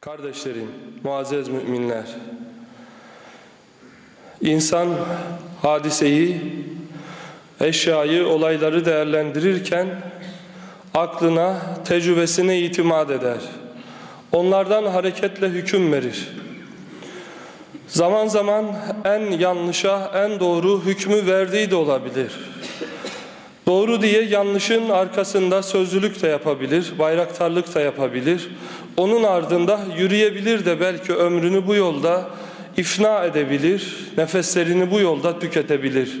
Kardeşlerim, muazzez müminler. İnsan hadiseyi, eşyayı, olayları değerlendirirken aklına, tecrübesine itimat eder. Onlardan hareketle hüküm verir. Zaman zaman en yanlışa, en doğru hükmü verdiği de olabilir. Doğru diye yanlışın arkasında sözlülük de yapabilir, bayraktarlık da yapabilir. Onun ardında yürüyebilir de belki ömrünü bu yolda ifna edebilir, nefeslerini bu yolda tüketebilir.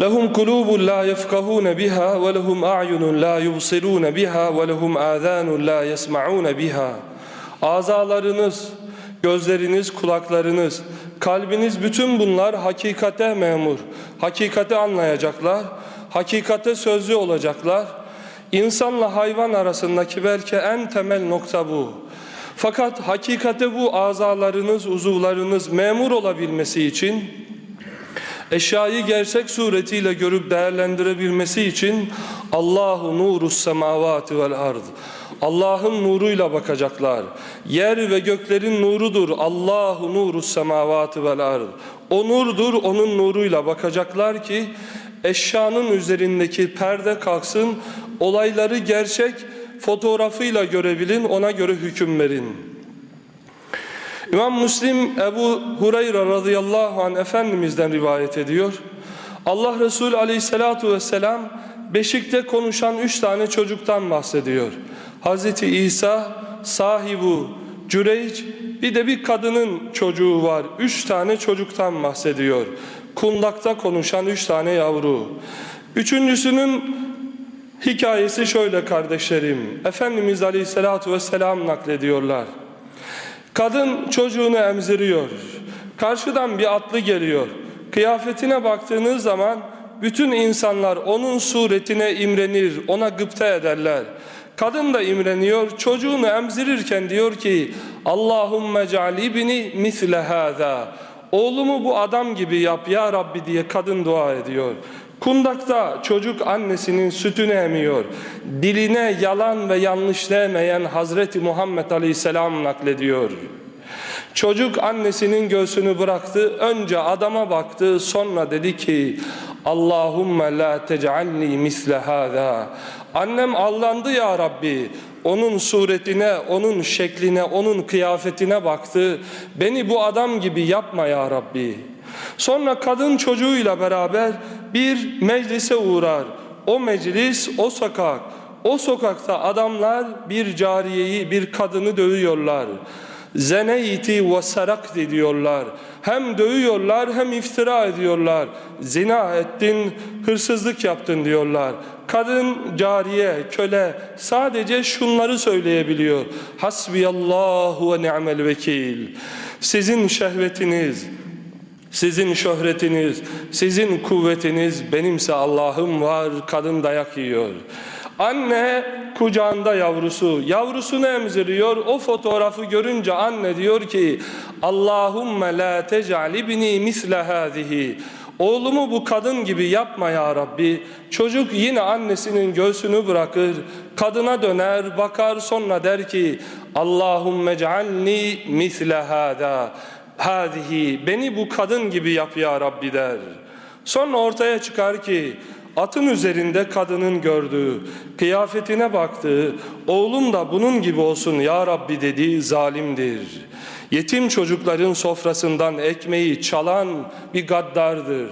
Lehum kulubun la yefkahun biha ve lehum a'yunun la yubsirun biha ve lehum azanun la. Azalarınız, gözleriniz, kulaklarınız, kalbiniz bütün bunlar hakikate memur. Hakikati anlayacaklar, hakikate sözlü olacaklar İnsanla hayvan arasındaki belki en temel nokta bu. Fakat hakikate bu azalarınız, uzuvlarınız memur olabilmesi için eşyayı gerçek suretiyle görüp değerlendirebilmesi için Allahu nurus semavati vel ard. Allah'ın nuruyla bakacaklar. Yer ve göklerin nurudur. Allahu nurus semavati vel ard. O nurdur, onun nuruyla bakacaklar ki eşyanın üzerindeki perde kalksın, olayları gerçek fotoğrafıyla görebilin, ona göre hüküm verin. İmam Müslim Ebu Hureyre radıyallahu anh Efendimiz'den rivayet ediyor. Allah Resulü aleyhissalatu vesselam beşikte konuşan üç tane çocuktan bahsediyor. Hazreti İsa, sahibu, Cüreyc, bir de bir kadının çocuğu var. Üç tane çocuktan bahsediyor. Kundakta konuşan üç tane yavru. Üçüncüsünün hikayesi şöyle kardeşlerim. Efendimiz aleyhissalatu vesselam naklediyorlar. Kadın çocuğunu emziriyor. Karşıdan bir atlı geliyor. Kıyafetine baktığınız zaman bütün insanlar onun suretine imrenir, ona gıpta ederler. Kadın da imreniyor. Çocuğunu emzirirken diyor ki Allahümme cealibni misle hâzâ. Oğlumu bu adam gibi yap ya Rabbi diye kadın dua ediyor. Kundakta çocuk annesinin sütünü emiyor. Diline yalan ve yanlış değmeyen Hazreti Muhammed Aleyhisselam naklediyor. Çocuk annesinin göğsünü bıraktı. Önce adama baktı. Sonra dedi ki Allahümme la tec'alni misle hâzâ. Annem allandı ya Rabbi. Onun suretine, onun şekline, onun kıyafetine baktı. Beni bu adam gibi yapma ya Rabbi. Sonra kadın çocuğuyla beraber bir meclise uğrar. O meclis, o sokak. O sokakta adamlar bir cariyeyi, bir kadını dövüyorlar. Zeneyti ve sarakti diyorlar. Hem dövüyorlar hem iftira ediyorlar. Zina ettin, hırsızlık yaptın diyorlar. Kadın, cariye, köle sadece şunları söyleyebiliyor. Hasbiyallahu ve ni'mel vekil. Sizin şehvetiniz, sizin şöhretiniz, sizin kuvvetiniz, benimse Allah'ım var, kadın dayak yiyor. Anne kucağında yavrusu, yavrusunu emziriyor. O fotoğrafı görünce anne diyor ki Allahümme la tec'al ibni misle hâzihi. Oğlumu bu kadın gibi yapma ya Rabbi. Çocuk yine annesinin göğsünü bırakır, kadına döner, bakar sonra der ki Allahümme cealni misle hâzâ. Hâzihi beni bu kadın gibi yap ya Rabbi der. Sonra ortaya çıkar ki atın üzerinde kadının gördüğü, kıyafetine baktığı, oğlum da bunun gibi olsun ya Rabbi dediği zalimdir. Yetim çocukların sofrasından ekmeği çalan bir gaddardır.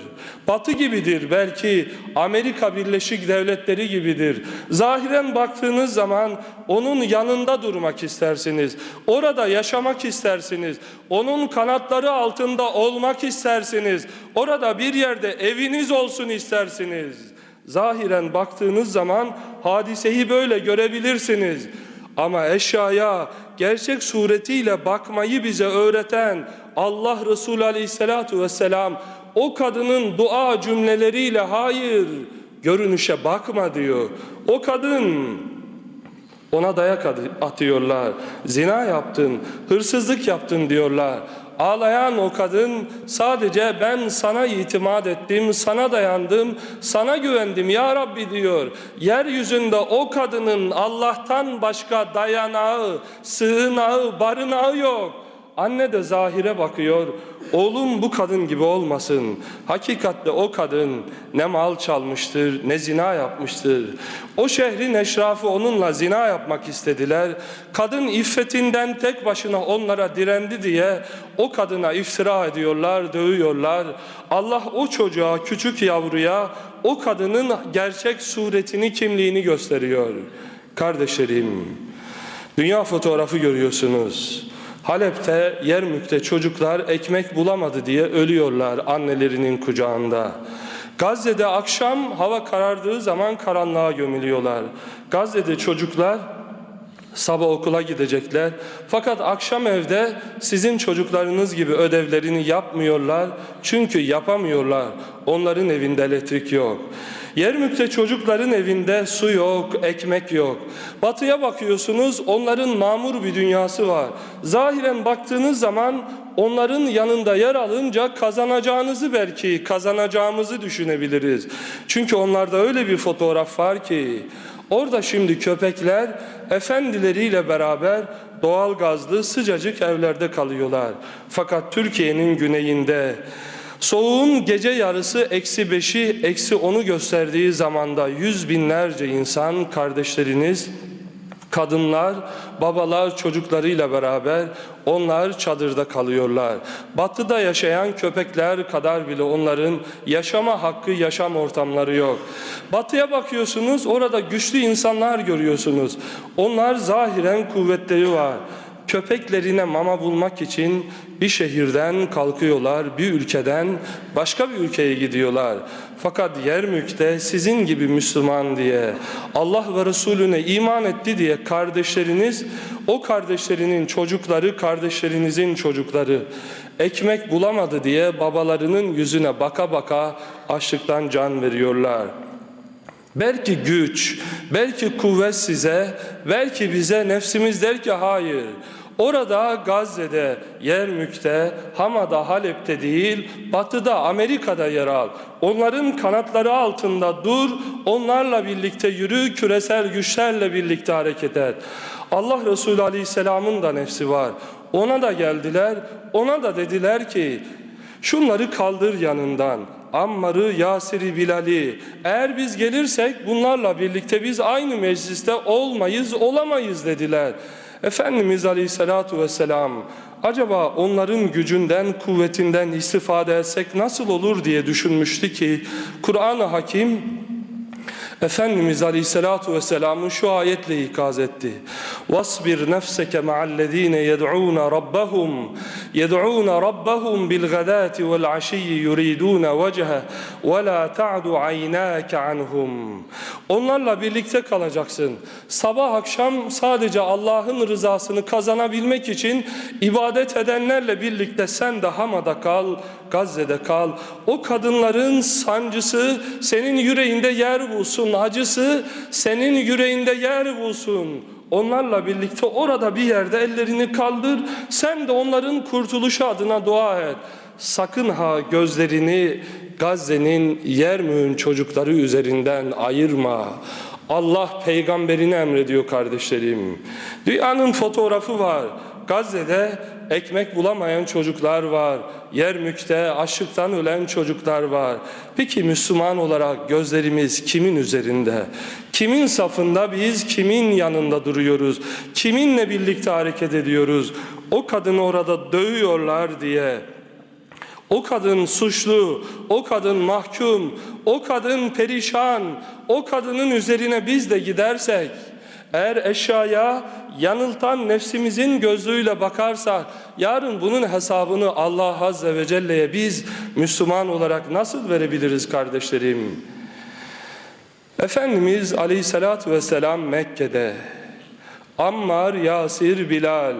Batı gibidir belki Amerika Birleşik Devletleri gibidir. Zahiren baktığınız zaman onun yanında durmak istersiniz. Orada yaşamak istersiniz. Onun kanatları altında olmak istersiniz. Orada bir yerde eviniz olsun istersiniz. Zahiren baktığınız zaman hadiseyi böyle görebilirsiniz. Ama eşyaya gerçek suretiyle bakmayı bize öğreten Allah Resulü Aleyhisselatü Vesselam o kadının dua cümleleriyle hayır görünüşe bakma diyor. O kadın ona dayak atıyorlar. Zina yaptın, hırsızlık yaptın diyorlar. Ağlayan o kadın sadece ben sana itimat ettim, sana dayandım, sana güvendim ya Rabbi diyor. Yeryüzünde o kadının Allah'tan başka dayanağı, sığınağı, barınağı yok. Anne de zahire bakıyor. Oğlum bu kadın gibi olmasın. Hakikatte o kadın ne mal çalmıştır, ne zina yapmıştır. O şehrin eşrafı onunla zina yapmak istediler. Kadın iffetinden tek başına onlara direndi diye o kadına iftira ediyorlar, dövüyorlar. Allah o çocuğa, küçük yavruya o kadının gerçek suretini, kimliğini gösteriyor. Kardeşlerim, dünya fotoğrafı görüyorsunuz. Halep'te, Yermük'te çocuklar ekmek bulamadı diye ölüyorlar annelerinin kucağında. Gazze'de akşam hava karardığı zaman karanlığa gömülüyorlar. Gazze'de çocuklar sabah okula gidecekler. Fakat akşam evde sizin çocuklarınız gibi ödevlerini yapmıyorlar. Çünkü yapamıyorlar. Onların evinde elektrik yok. Yermük'te çocukların evinde su yok, ekmek yok. Batıya bakıyorsunuz onların mamur bir dünyası var. Zahiren baktığınız zaman onların yanında yer alınca kazanacağınızı belki kazanacağımızı düşünebiliriz. Çünkü onlarda öyle bir fotoğraf var ki orada şimdi köpekler efendileriyle beraber doğal gazlı sıcacık evlerde kalıyorlar. Fakat Türkiye'nin güneyinde Soğuğun gece yarısı eksi beşi, eksi onu gösterdiği zamanda yüz binlerce insan kardeşleriniz, kadınlar, babalar çocuklarıyla beraber onlar çadırda kalıyorlar. Batıda yaşayan köpekler kadar bile onların yaşama hakkı, yaşam ortamları yok. Batıya bakıyorsunuz orada güçlü insanlar görüyorsunuz. Onlar zahiren kuvvetleri var köpeklerine mama bulmak için bir şehirden kalkıyorlar, bir ülkeden başka bir ülkeye gidiyorlar. Fakat Yermük'te sizin gibi Müslüman diye, Allah ve Resulüne iman etti diye kardeşleriniz, o kardeşlerinin çocukları, kardeşlerinizin çocukları ekmek bulamadı diye babalarının yüzüne baka baka açlıktan can veriyorlar. Belki güç, belki kuvvet size, belki bize nefsimiz der ki hayır. Orada Gazze'de, Yermük'te, Hama'da, Halep'te değil, Batı'da, Amerika'da yer al. Onların kanatları altında dur, onlarla birlikte yürü, küresel güçlerle birlikte hareket et. Allah Resulü Aleyhisselam'ın da nefsi var. Ona da geldiler, ona da dediler ki, şunları kaldır yanından. Ammar'ı, Yasir'i, Bilal'i. Eğer biz gelirsek bunlarla birlikte biz aynı mecliste olmayız, olamayız dediler. Efendimiz Aleyhisselatü Vesselam acaba onların gücünden, kuvvetinden istifade etsek nasıl olur diye düşünmüştü ki Kur'an-ı Hakim Efendimiz Aleyhisselatu Vesselam'ın şu ayetle ikaz etti. وَاصْبِرْ نَفْسَكَ مَعَ الَّذ۪ينَ يَدْعُونَ رَبَّهُمْ يَدْعُونَ رَبَّهُمْ بِالْغَدَاتِ وَالْعَشِيِّ يُرِيدُونَ وَجْهَهُ وَلَا تَعْدُ عَيْنَاكَ عَنْهُمْ Onlarla birlikte kalacaksın. Sabah akşam sadece Allah'ın rızasını kazanabilmek için ibadet edenlerle birlikte sen de Hama'da kal, Gazze'de kal. O kadınların sancısı senin yüreğinde yer bulsun. Acısı senin yüreğinde yer bulsun. Onlarla birlikte orada bir yerde ellerini kaldır. Sen de onların kurtuluşu adına dua et. Sakın ha gözlerini Gazze'nin Yermük'ün çocukları üzerinden ayırma. Allah peygamberini emrediyor kardeşlerim. Dünyanın fotoğrafı var. Gazze'de ekmek bulamayan çocuklar var. Yermük'te açlıktan ölen çocuklar var. Peki Müslüman olarak gözlerimiz kimin üzerinde? Kimin safında biz kimin yanında duruyoruz? Kiminle birlikte hareket ediyoruz? O kadını orada dövüyorlar diye o kadın suçlu, o kadın mahkum, o kadın perişan, o kadının üzerine biz de gidersek eğer eşyaya yanıltan nefsimizin gözlüğüyle bakarsa yarın bunun hesabını Allah Azze ve Celle'ye biz Müslüman olarak nasıl verebiliriz kardeşlerim? Efendimiz Aleyhisselatü Vesselam Mekke'de Ammar, Yasir, Bilal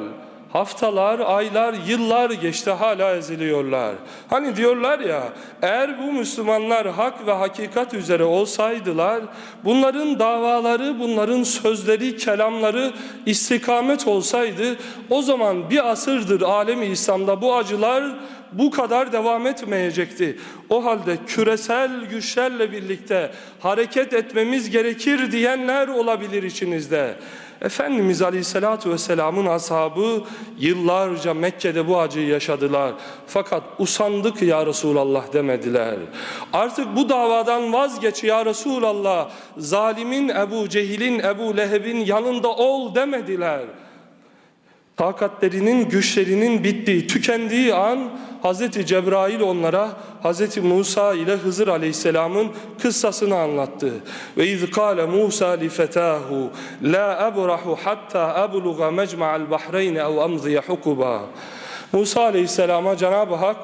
Haftalar, aylar, yıllar geçti hala eziliyorlar. Hani diyorlar ya eğer bu Müslümanlar hak ve hakikat üzere olsaydılar bunların davaları, bunların sözleri, kelamları istikamet olsaydı o zaman bir asırdır alemi İslam'da bu acılar bu kadar devam etmeyecekti. O halde küresel güçlerle birlikte hareket etmemiz gerekir diyenler olabilir içinizde. Efendimiz Aleyhisselatü Vesselam'ın ashabı yıllarca Mekke'de bu acıyı yaşadılar. Fakat usandık ya Resulallah demediler. Artık bu davadan vazgeç ya Resulallah. Zalimin Ebu Cehil'in Ebu Leheb'in yanında ol demediler. Takatlerinin, güçlerinin bittiği, tükendiği an Hz. Cebrail onlara Hz. Musa ile Hızır Aleyhisselam'ın kıssasını anlattı. Ve iz kâle Musa li fetâhu la ebrahu hatta ebluğa mecma'al bahreyn ev amziye hukuba. Musa Aleyhisselam'a Cenab-ı Hak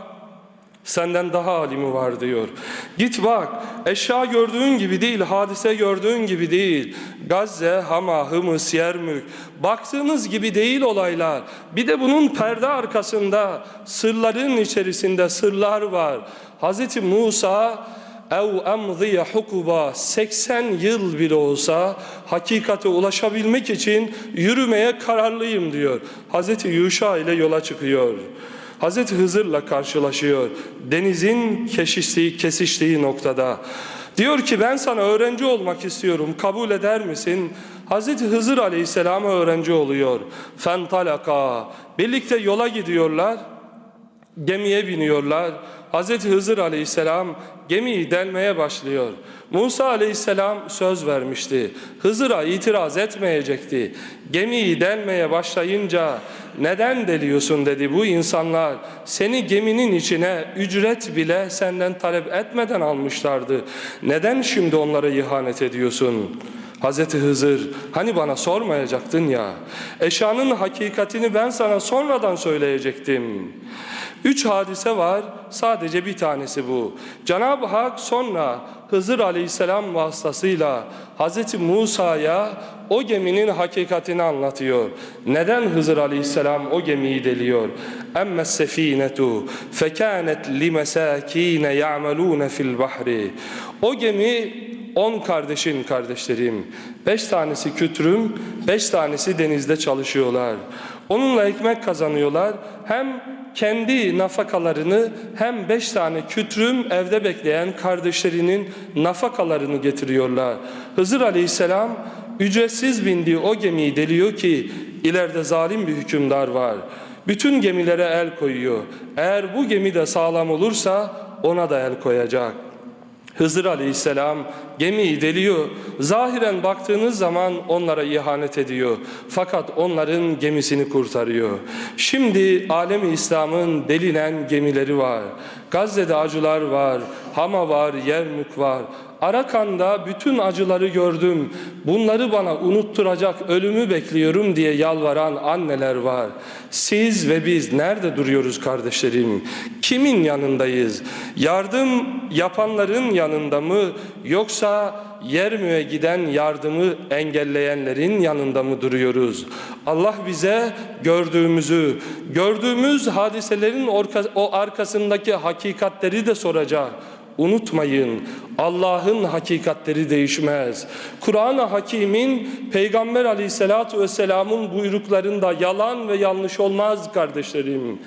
Senden daha alimi var diyor. Git bak eşya gördüğün gibi değil, hadise gördüğün gibi değil. Gazze, Hama, Hımız, Yermük baktığınız gibi değil olaylar. Bir de bunun perde arkasında sırların içerisinde sırlar var. Hazreti Musa ev emziye hukuba 80 yıl bile olsa hakikate ulaşabilmek için yürümeye kararlıyım diyor. Hazreti Yuşa ile yola çıkıyor. Hazreti Hızır'la karşılaşıyor. Denizin keşiştiği, kesiştiği noktada. Diyor ki ben sana öğrenci olmak istiyorum. Kabul eder misin? Hazreti Hızır Aleyhisselam'a öğrenci oluyor. Fentalaka. Birlikte yola gidiyorlar. Gemiye biniyorlar. Hazreti Hızır Aleyhisselam gemiyi delmeye başlıyor. Musa Aleyhisselam söz vermişti. Hızır'a itiraz etmeyecekti. Gemiyi delmeye başlayınca neden deliyorsun dedi bu insanlar. Seni geminin içine ücret bile senden talep etmeden almışlardı. Neden şimdi onlara ihanet ediyorsun?'' Hazreti Hızır hani bana sormayacaktın ya eşyanın hakikatini ben sana sonradan söyleyecektim. Üç hadise var sadece bir tanesi bu. Cenab-ı Hak sonra Hızır aleyhisselam vasıtasıyla Hazreti Musa'ya o geminin hakikatini anlatıyor. Neden Hızır aleyhisselam o gemiyi deliyor? Emme sefinetu fekanet limesakine ya'melune fil bahri. O gemi on kardeşin kardeşlerim. Beş tanesi kütrüm, beş tanesi denizde çalışıyorlar. Onunla ekmek kazanıyorlar. Hem kendi nafakalarını hem beş tane kütrüm evde bekleyen kardeşlerinin nafakalarını getiriyorlar. Hızır Aleyhisselam ücretsiz bindiği o gemiyi deliyor ki ileride zalim bir hükümdar var. Bütün gemilere el koyuyor. Eğer bu gemi de sağlam olursa ona da el koyacak. Hızır Aleyhisselam gemiyi deliyor. Zahiren baktığınız zaman onlara ihanet ediyor. Fakat onların gemisini kurtarıyor. Şimdi alemi İslam'ın delinen gemileri var. Gazze'de acılar var, Hama var, Yermük var. Arakan'da bütün acıları gördüm. Bunları bana unutturacak ölümü bekliyorum diye yalvaran anneler var. Siz ve biz nerede duruyoruz kardeşlerim? Kimin yanındayız? Yardım yapanların yanında mı yoksa Yermü'ye giden yardımı engelleyenlerin yanında mı duruyoruz? Allah bize gördüğümüzü, gördüğümüz hadiselerin o arkasındaki hakikatleri de soracak. Unutmayın Allah'ın hakikatleri değişmez. Kur'an-ı Hakim'in Peygamber aleyhissalatu vesselamın buyruklarında yalan ve yanlış olmaz kardeşlerim.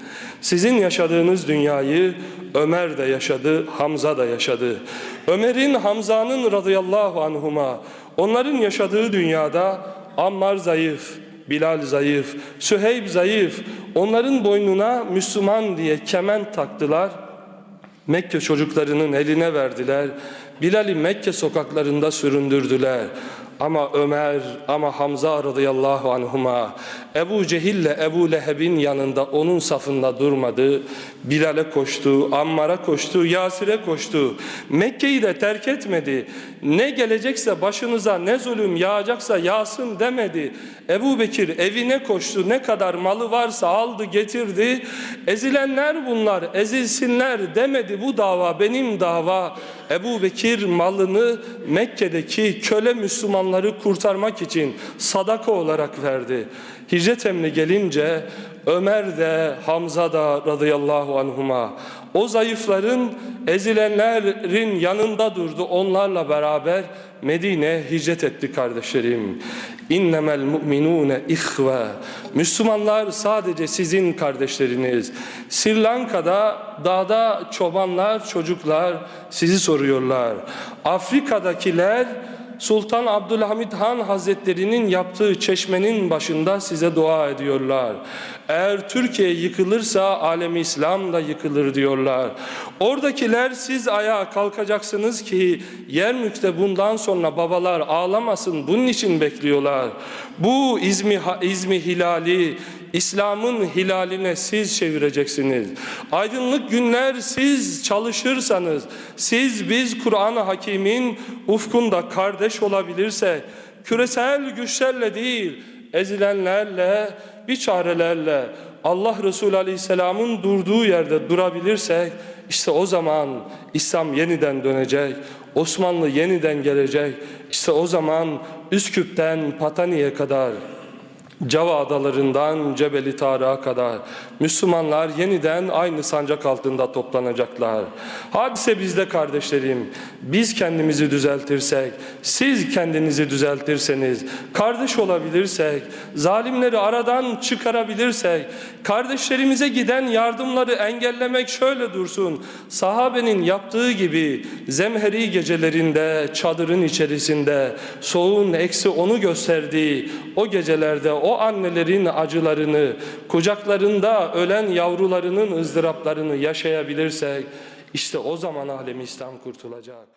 Sizin yaşadığınız dünyayı Ömer de yaşadı, Hamza da yaşadı. Ömer'in, Hamza'nın radıyallahu anhuma onların yaşadığı dünyada Ammar zayıf, Bilal zayıf, Süheyb zayıf. Onların boynuna Müslüman diye kemen taktılar. Mekke çocuklarının eline verdiler. Bilal'i Mekke sokaklarında süründürdüler. Ama Ömer ama Hamza radıyallahu anhuma Ebu Cehil'le Ebu Leheb'in yanında onun safında durmadı. Bilal'e koştu, Ammar'a koştu, Yasir'e koştu. Mekke'yi de terk etmedi. Ne gelecekse başınıza ne zulüm yağacaksa yağsın demedi. Ebu Bekir evine koştu. Ne kadar malı varsa aldı getirdi. Ezilenler bunlar ezilsinler demedi. Bu dava benim dava. Ebu Bekir malını Mekke'deki köle Müslümanları kurtarmak için sadaka olarak verdi. Hicret emri gelince Ömer de Hamza da radıyallahu anhuma o zayıfların ezilenlerin yanında durdu onlarla beraber Medine hicret etti kardeşlerim. İnnemel mu'minune ihve. Müslümanlar sadece sizin kardeşleriniz. Sri Lanka'da dağda çobanlar, çocuklar sizi soruyorlar. Afrika'dakiler Sultan Abdülhamit Han Hazretleri'nin yaptığı çeşmenin başında size dua ediyorlar. Eğer Türkiye yıkılırsa alemi İslam da yıkılır diyorlar. Oradakiler siz ayağa kalkacaksınız ki Yermük'te bundan sonra babalar ağlamasın bunun için bekliyorlar. Bu İzmi, İzmi Hilali İslam'ın hilaline siz çevireceksiniz. Aydınlık günler siz çalışırsanız, siz biz Kur'an-ı Hakim'in ufkunda kardeş olabilirse, küresel güçlerle değil, ezilenlerle, biçarelerle, Allah Resulü Aleyhisselam'ın durduğu yerde durabilirsek, işte o zaman İslam yeniden dönecek, Osmanlı yeniden gelecek, işte o zaman Üsküp'ten Patani'ye kadar Cava adalarından Cebeli Tarık'a kadar Müslümanlar yeniden aynı sancak altında toplanacaklar. Hadise bizde kardeşlerim. Biz kendimizi düzeltirsek, siz kendinizi düzeltirseniz, kardeş olabilirsek, zalimleri aradan çıkarabilirsek, kardeşlerimize giden yardımları engellemek şöyle dursun. Sahabenin yaptığı gibi zemheri gecelerinde, çadırın içerisinde, soğuğun eksi onu gösterdiği o gecelerde o annelerin acılarını, kucaklarında ölen yavrularının ızdıraplarını yaşayabilirsek, işte o zaman alemi İslam kurtulacak.